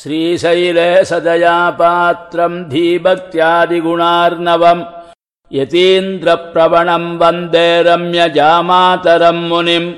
श्रीशैले सदयापात्रम् धीभक्त्यादिगुणार्णवम् यतीन्द्रप्रवणम् वन्दे रम्यजामातरम् मुनिम्